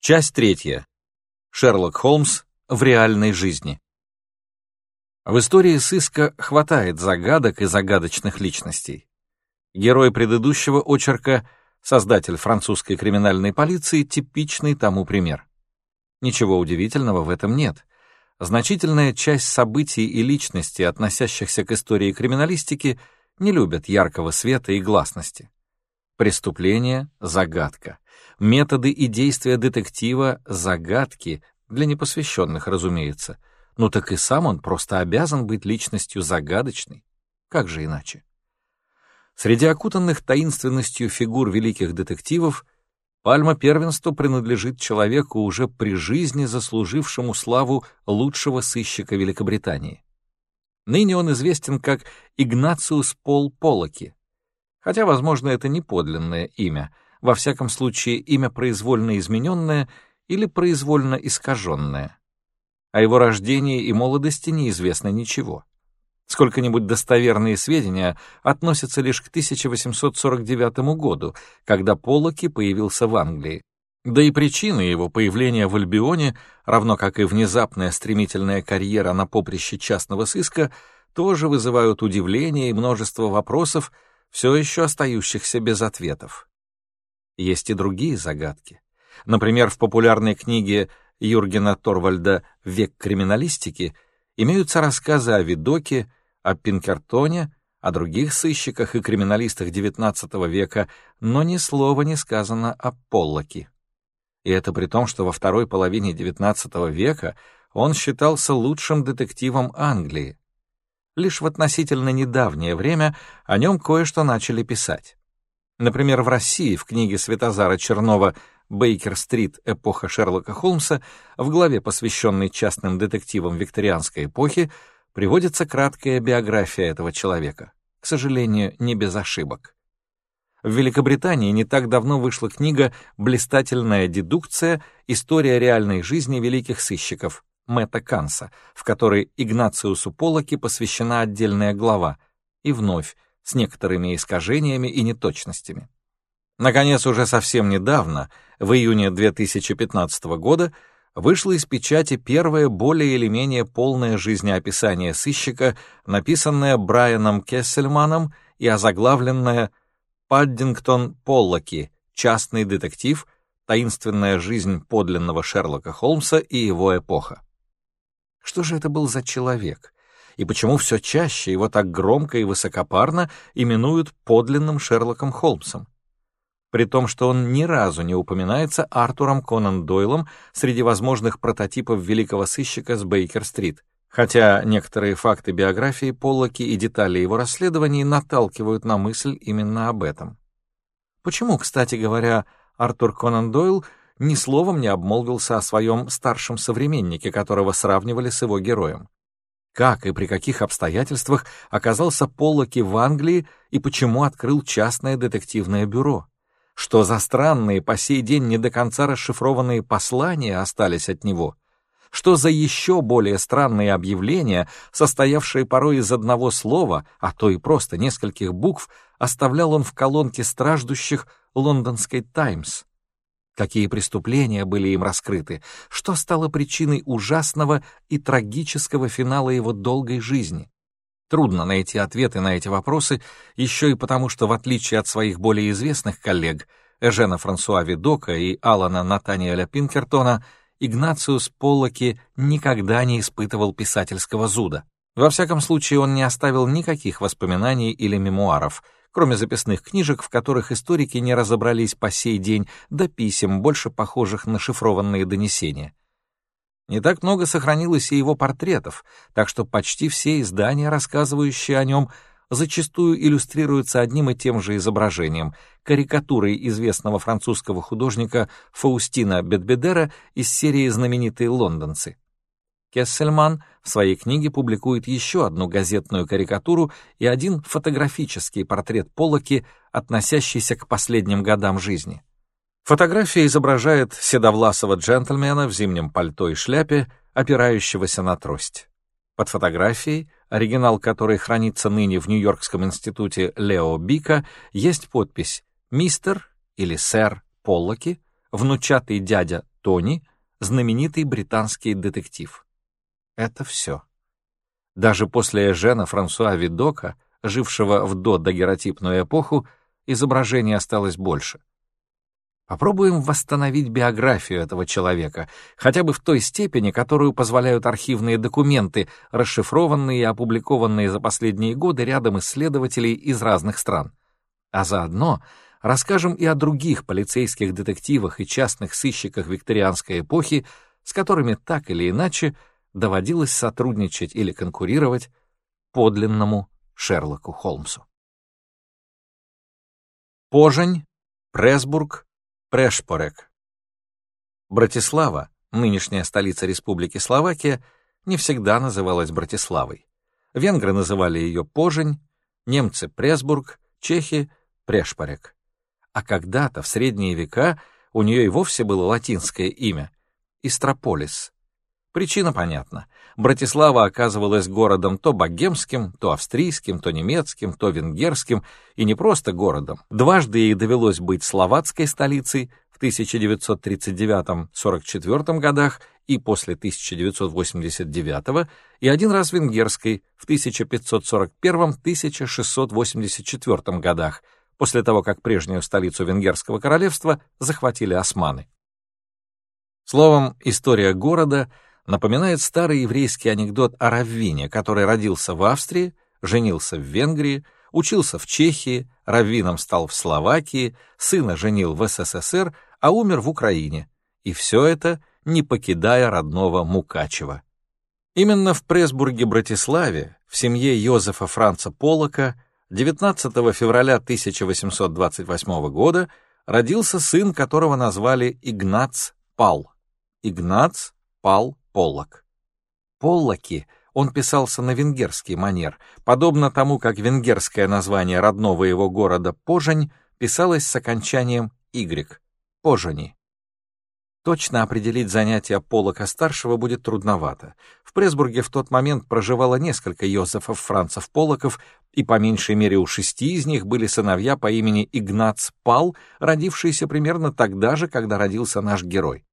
Часть третья. Шерлок Холмс в реальной жизни. В истории сыска хватает загадок и загадочных личностей. Герой предыдущего очерка, создатель французской криминальной полиции, типичный тому пример. Ничего удивительного в этом нет. Значительная часть событий и личностей, относящихся к истории криминалистики, не любят яркого света и гласности. Преступление — загадка. Методы и действия детектива — загадки, для непосвященных, разумеется. Ну так и сам он просто обязан быть личностью загадочной. Как же иначе? Среди окутанных таинственностью фигур великих детективов пальма первенства принадлежит человеку, уже при жизни заслужившему славу лучшего сыщика Великобритании. Ныне он известен как Игнациус Пол Полоки, хотя, возможно, это не подлинное имя, во всяком случае, имя произвольно измененное или произвольно искаженное. О его рождении и молодости неизвестно ничего. Сколько-нибудь достоверные сведения относятся лишь к 1849 году, когда Поллоки появился в Англии. Да и причины его появления в Альбионе, равно как и внезапная стремительная карьера на поприще частного сыска, тоже вызывают удивление и множество вопросов, все еще остающихся без ответов. Есть и другие загадки. Например, в популярной книге Юргена Торвальда «Век криминалистики» имеются рассказы о Видоке, о Пинкертоне, о других сыщиках и криминалистах XIX века, но ни слова не сказано о Поллоке. И это при том, что во второй половине XIX века он считался лучшим детективом Англии, лишь в относительно недавнее время о нем кое-что начали писать. Например, в России в книге Светозара Чернова «Бейкер-стрит. Эпоха Шерлока Холмса» в главе, посвященной частным детективам викторианской эпохи, приводится краткая биография этого человека, к сожалению, не без ошибок. В Великобритании не так давно вышла книга «Блистательная дедукция. История реальной жизни великих сыщиков» Мэтта Канса, в которой Игнациусу Полоке посвящена отдельная глава, и вновь с некоторыми искажениями и неточностями. Наконец, уже совсем недавно, в июне 2015 года, вышло из печати первое более или менее полное жизнеописание сыщика, написанное Брайаном Кессельманом и озаглавленное «Паддингтон Поллоки. Частный детектив. Таинственная жизнь подлинного Шерлока Холмса и его эпоха». Что же это был за человек? И почему все чаще его так громко и высокопарно именуют подлинным Шерлоком Холмсом? При том, что он ни разу не упоминается Артуром Конан Дойлом среди возможных прототипов великого сыщика с Бейкер-стрит, хотя некоторые факты биографии Поллоки и детали его расследований наталкивают на мысль именно об этом. Почему, кстати говоря, Артур Конан Дойл ни словом не обмолвился о своем старшем современнике, которого сравнивали с его героем. Как и при каких обстоятельствах оказался Поллоки в Англии и почему открыл частное детективное бюро? Что за странные, по сей день не до конца расшифрованные послания остались от него? Что за еще более странные объявления, состоявшие порой из одного слова, а то и просто нескольких букв, оставлял он в колонке страждущих лондонской «Таймс»? Какие преступления были им раскрыты? Что стало причиной ужасного и трагического финала его долгой жизни? Трудно найти ответы на эти вопросы, еще и потому, что, в отличие от своих более известных коллег, Эжена Франсуа Видока и Алана Натаниэля Пинкертона, Игнациус Поллоки никогда не испытывал писательского зуда. Во всяком случае, он не оставил никаких воспоминаний или мемуаров — кроме записных книжек, в которых историки не разобрались по сей день, до писем, больше похожих на шифрованные донесения. Не так много сохранилось и его портретов, так что почти все издания, рассказывающие о нем, зачастую иллюстрируются одним и тем же изображением — карикатурой известного французского художника Фаустина Бетбедера из серии «Знаменитые лондонцы». Кессельман в своей книге публикует еще одну газетную карикатуру и один фотографический портрет Поллоки, относящийся к последним годам жизни. Фотография изображает седовласого джентльмена в зимнем пальто и шляпе, опирающегося на трость. Под фотографией, оригинал которой хранится ныне в Нью-Йоркском институте Лео Бика, есть подпись «Мистер» или «Сэр» Поллоки, внучатый дядя Тони, знаменитый британский детектив. Это все. Даже после Эжена Франсуа Видока, жившего в додагеротипную эпоху, изображений осталось больше. Попробуем восстановить биографию этого человека, хотя бы в той степени, которую позволяют архивные документы, расшифрованные и опубликованные за последние годы рядом исследователей из разных стран. А заодно расскажем и о других полицейских детективах и частных сыщиках викторианской эпохи, с которыми так или иначе доводилось сотрудничать или конкурировать подлинному Шерлоку Холмсу. Пожень, Пресбург, Прешпорек. Братислава, нынешняя столица Республики Словакия, не всегда называлась Братиславой. Венгры называли ее Пожень, немцы — Пресбург, чехи — Прешпорек. А когда-то, в средние века, у нее и вовсе было латинское имя — Истрополис. Причина понятна. Братислава оказывалась городом то богемским, то австрийским, то немецким, то венгерским, и не просто городом. Дважды ей довелось быть словацкой столицей в 1939-44 годах и после 1989 и один раз венгерской в 1541-1684 годах, после того, как прежнюю столицу Венгерского королевства захватили османы. Словом, история города — напоминает старый еврейский анекдот о Раввине, который родился в Австрии, женился в Венгрии, учился в Чехии, раввином стал в Словакии, сына женил в СССР, а умер в Украине. И все это, не покидая родного Мукачева. Именно в Пресбурге-Братиславе, в семье Йозефа Франца Полока, 19 февраля 1828 года родился сын, которого назвали Игнац Пал. Игнац Пал Поллок. Поллоки он писался на венгерский манер, подобно тому, как венгерское название родного его города Пожень писалось с окончанием «y» — Пожени. Точно определить занятия Полока-старшего будет трудновато. В Пресбурге в тот момент проживало несколько Йозефов Францев Полоков, и по меньшей мере у шести из них были сыновья по имени Игнац Пал, родившиеся примерно тогда же, когда родился наш герой.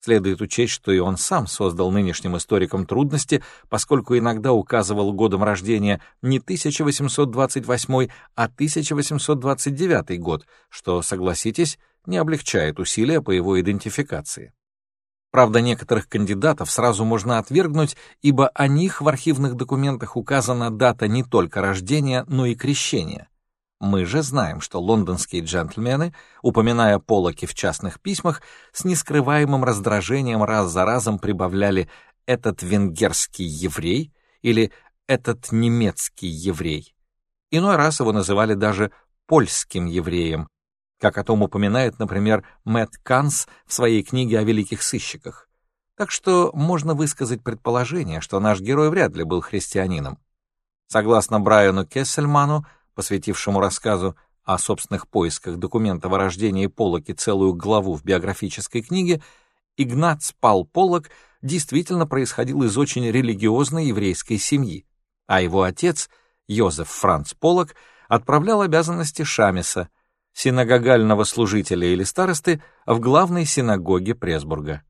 Следует учесть, что и он сам создал нынешним историкам трудности, поскольку иногда указывал годом рождения не 1828, а 1829 год, что, согласитесь, не облегчает усилия по его идентификации. Правда, некоторых кандидатов сразу можно отвергнуть, ибо о них в архивных документах указана дата не только рождения, но и крещения. Мы же знаем, что лондонские джентльмены, упоминая Полоки в частных письмах, с нескрываемым раздражением раз за разом прибавляли «этот венгерский еврей» или «этот немецкий еврей». Иной раз его называли даже «польским евреем», как о том упоминает, например, Мэтт Канс в своей книге о великих сыщиках. Так что можно высказать предположение, что наш герой вряд ли был христианином. Согласно Брайану Кессельману, посвятившему рассказу о собственных поисках документов о рождении Полоки целую главу в биографической книге, Игнац Пал Полок действительно происходил из очень религиозной еврейской семьи, а его отец, Йозеф Франц Полок, отправлял обязанности Шамиса, синагогального служителя или старосты, в главной синагоге Пресбурга.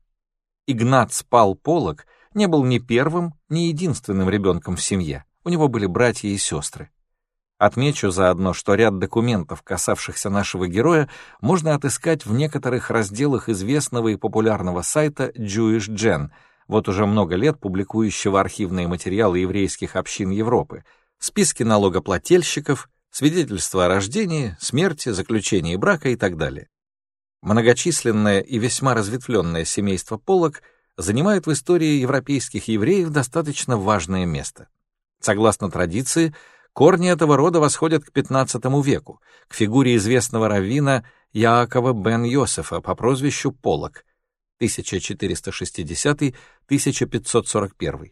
Игнац Пал Полок не был ни первым, ни единственным ребенком в семье, у него были братья и сестры. Отмечу заодно, что ряд документов, касавшихся нашего героя, можно отыскать в некоторых разделах известного и популярного сайта Jewish Gen, вот уже много лет публикующего архивные материалы еврейских общин Европы, списки налогоплательщиков, свидетельства о рождении, смерти, заключении брака и так далее. Многочисленное и весьма разветвленное семейство Полок занимает в истории европейских евреев достаточно важное место. Согласно традиции, Корни этого рода восходят к XV веку, к фигуре известного раввина Яакова бен Йосефа по прозвищу Полок, 1460-1541.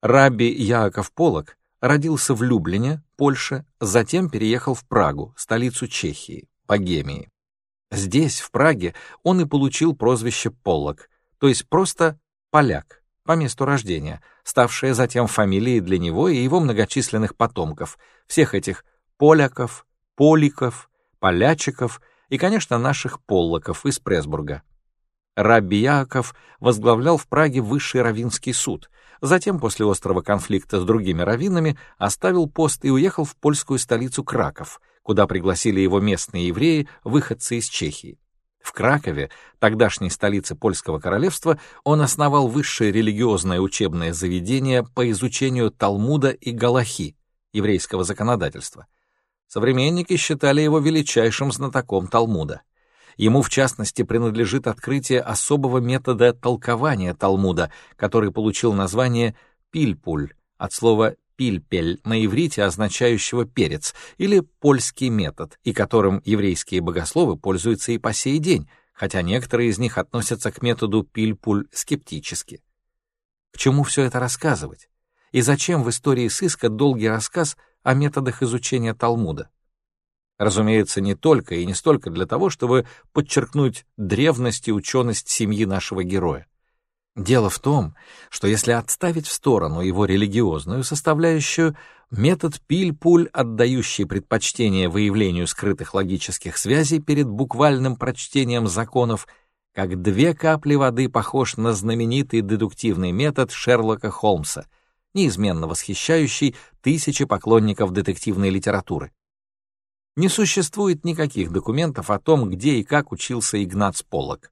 Рабби Яаков Полок родился в Люблине, Польша, затем переехал в Прагу, столицу Чехии, Богемии. Здесь, в Праге, он и получил прозвище Полок, то есть просто поляк по месту рождения, ставшая затем фамилией для него и его многочисленных потомков, всех этих поляков, поликов, полячиков и, конечно, наших поллоков из Пресбурга. Рабби Яаков возглавлял в Праге высший раввинский суд, затем после острого конфликта с другими раввинами оставил пост и уехал в польскую столицу Краков, куда пригласили его местные евреи, выходцы из Чехии. В Кракове, тогдашней столице Польского королевства, он основал высшее религиозное учебное заведение по изучению Талмуда и Галахи, еврейского законодательства. Современники считали его величайшим знатоком Талмуда. Ему, в частности, принадлежит открытие особого метода толкования Талмуда, который получил название «пильпуль» от слова пильпель на иврите, означающего перец, или польский метод, и которым еврейские богословы пользуются и по сей день, хотя некоторые из них относятся к методу пильпуль скептически. К чему все это рассказывать? И зачем в истории сыска долгий рассказ о методах изучения Талмуда? Разумеется, не только и не столько для того, чтобы подчеркнуть древность и ученость семьи нашего героя. Дело в том, что если отставить в сторону его религиозную составляющую, метод пиль-пуль, отдающий предпочтение выявлению скрытых логических связей перед буквальным прочтением законов, как две капли воды похож на знаменитый дедуктивный метод Шерлока Холмса, неизменно восхищающий тысячи поклонников детективной литературы. Не существует никаких документов о том, где и как учился Игнац Поллок.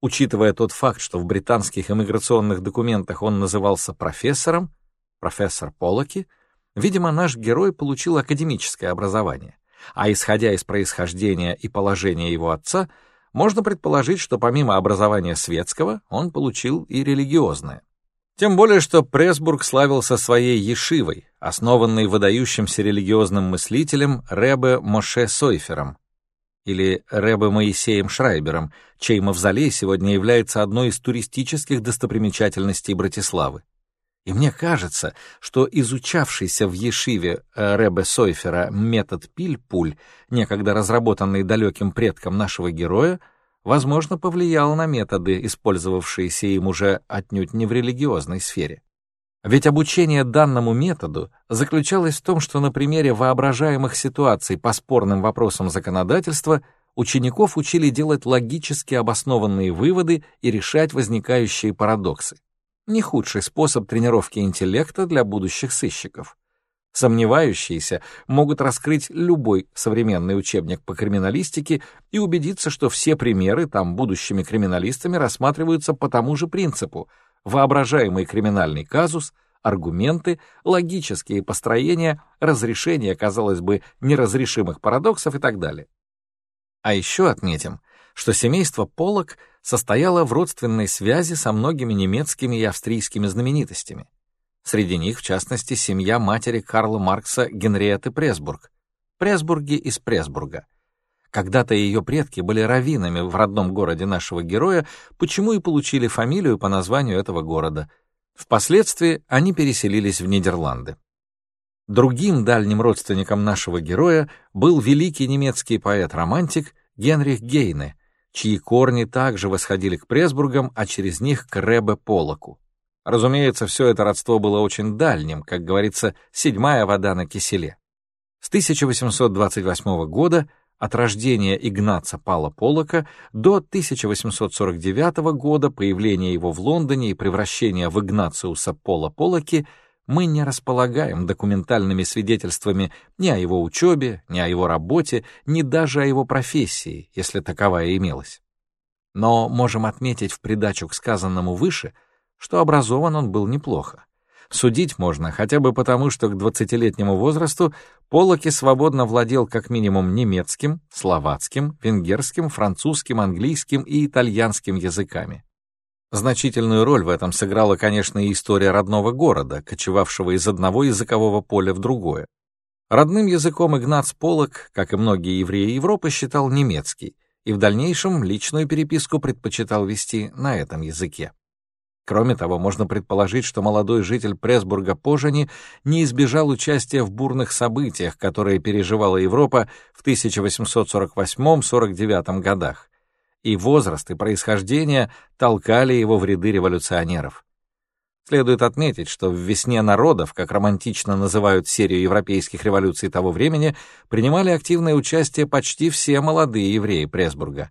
Учитывая тот факт, что в британских иммиграционных документах он назывался профессором, профессор Поллоки, видимо, наш герой получил академическое образование. А исходя из происхождения и положения его отца, можно предположить, что помимо образования светского, он получил и религиозное. Тем более, что Пресбург славился своей ешивой, основанной выдающимся религиозным мыслителем Ребе Моше Сойфером, или Рэбе Моисеем Шрайбером, чей мавзолей сегодня является одной из туристических достопримечательностей Братиславы. И мне кажется, что изучавшийся в Ешиве э, Рэбе Сойфера метод пиль-пуль, некогда разработанный далеким предком нашего героя, возможно, повлиял на методы, использовавшиеся им уже отнюдь не в религиозной сфере. Ведь обучение данному методу заключалось в том, что на примере воображаемых ситуаций по спорным вопросам законодательства учеников учили делать логически обоснованные выводы и решать возникающие парадоксы. Не худший способ тренировки интеллекта для будущих сыщиков. Сомневающиеся могут раскрыть любой современный учебник по криминалистике и убедиться, что все примеры там будущими криминалистами рассматриваются по тому же принципу — воображаемый криминальный казус, аргументы, логические построения, разрешение, казалось бы, неразрешимых парадоксов и так далее. А еще отметим, что семейство Полок состояло в родственной связи со многими немецкими и австрийскими знаменитостями. Среди них, в частности, семья матери Карла Маркса Генриетты Пресбург, Пресбурги из Пресбурга — когда-то ее предки были раввинами в родном городе нашего героя, почему и получили фамилию по названию этого города. Впоследствии они переселились в Нидерланды. Другим дальним родственником нашего героя был великий немецкий поэт-романтик Генрих Гейне, чьи корни также восходили к Пресбургам, а через них к Ребе Полоку. Разумеется, все это родство было очень дальним, как говорится, седьмая вода на киселе. С 1828 года от рождения Игнаца Пала Полока до 1849 года появления его в Лондоне и превращения в Игнациуса Пола Полоки мы не располагаем документальными свидетельствами ни о его учебе, ни о его работе, ни даже о его профессии, если таковая имелась. Но можем отметить в придачу к сказанному выше, что образован он был неплохо. Судить можно хотя бы потому, что к двадцатилетнему возрасту Полоки свободно владел как минимум немецким, словацким, венгерским, французским, английским и итальянским языками. Значительную роль в этом сыграла, конечно, и история родного города, кочевавшего из одного языкового поля в другое. Родным языком Игнац Полок, как и многие евреи Европы, считал немецкий, и в дальнейшем личную переписку предпочитал вести на этом языке. Кроме того, можно предположить, что молодой житель Пресбурга Пожени не избежал участия в бурных событиях, которые переживала Европа в 1848-49 годах, и возраст и происхождение толкали его в ряды революционеров. Следует отметить, что в «Весне народов», как романтично называют серию европейских революций того времени, принимали активное участие почти все молодые евреи Пресбурга.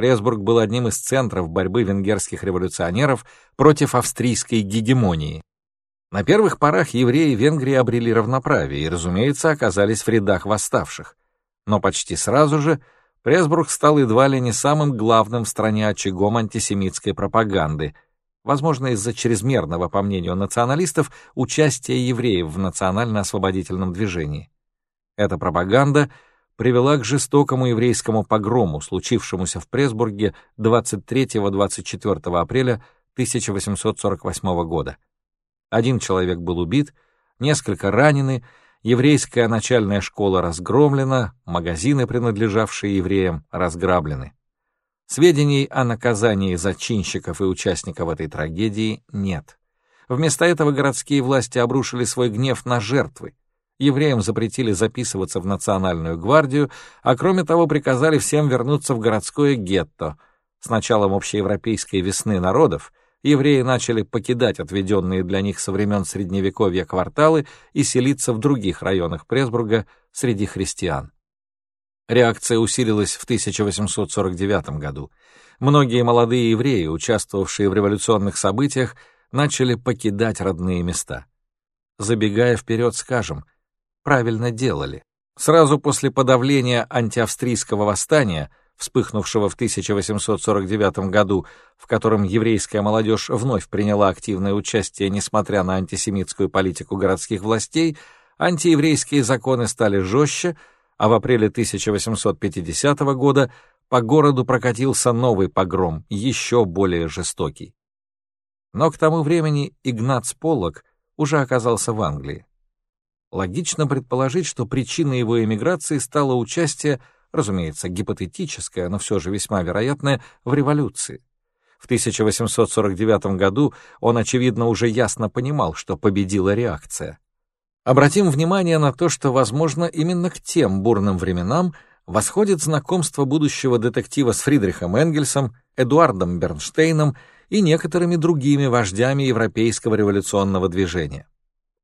Пресбург был одним из центров борьбы венгерских революционеров против австрийской гегемонии. На первых порах евреи Венгрии обрели равноправие и, разумеется, оказались в рядах восставших. Но почти сразу же Пресбург стал едва ли не самым главным в стране очагом антисемитской пропаганды, возможно, из-за чрезмерного, по мнению националистов, участия евреев в национально-освободительном движении. Эта пропаганда привела к жестокому еврейскому погрому, случившемуся в Пресбурге 23-24 апреля 1848 года. Один человек был убит, несколько ранены, еврейская начальная школа разгромлена, магазины, принадлежавшие евреям, разграблены. Сведений о наказании зачинщиков и участников этой трагедии нет. Вместо этого городские власти обрушили свой гнев на жертвы. Евреям запретили записываться в национальную гвардию, а кроме того приказали всем вернуться в городское гетто. С началом общеевропейской весны народов евреи начали покидать отведенные для них со времен Средневековья кварталы и селиться в других районах Пресбурга среди христиан. Реакция усилилась в 1849 году. Многие молодые евреи, участвовавшие в революционных событиях, начали покидать родные места. Забегая вперед, скажем, правильно делали. Сразу после подавления антиавстрийского восстания вспыхнувшего в 1849 году, в котором еврейская молодежь вновь приняла активное участие, несмотря на антисемитскую политику городских властей, антиеврейские законы стали жестче, а в апреле 1850 года по городу прокатился новый погром, еще более жестокий. Но к тому времени Игнац Поллок уже оказался в Англии. Логично предположить, что причиной его эмиграции стало участие разумеется, гипотетическое, но все же весьма вероятное, в революции. В 1849 году он, очевидно, уже ясно понимал, что победила реакция. Обратим внимание на то, что, возможно, именно к тем бурным временам восходит знакомство будущего детектива с Фридрихом Энгельсом, Эдуардом Бернштейном и некоторыми другими вождями европейского революционного движения.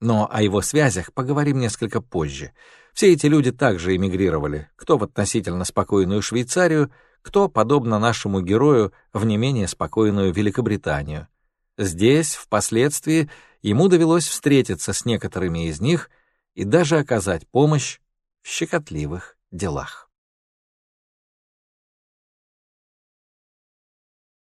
Но о его связях поговорим несколько позже — все эти люди также эмигрировали, кто в относительно спокойную Швейцарию, кто, подобно нашему герою, в не менее спокойную Великобританию. Здесь, впоследствии, ему довелось встретиться с некоторыми из них и даже оказать помощь в щекотливых делах.